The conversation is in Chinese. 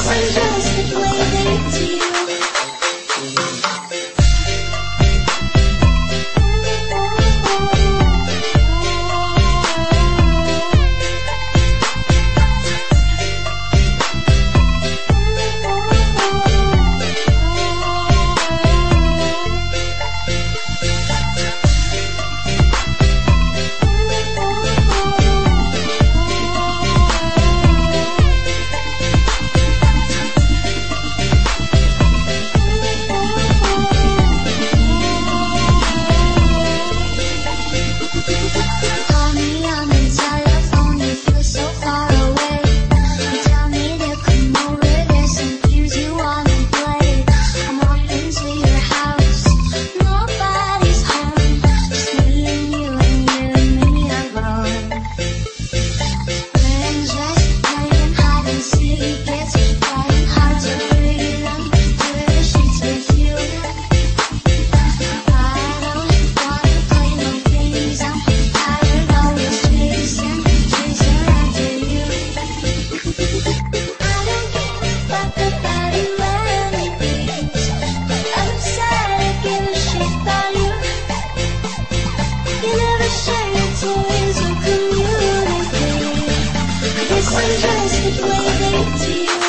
equation. Mới.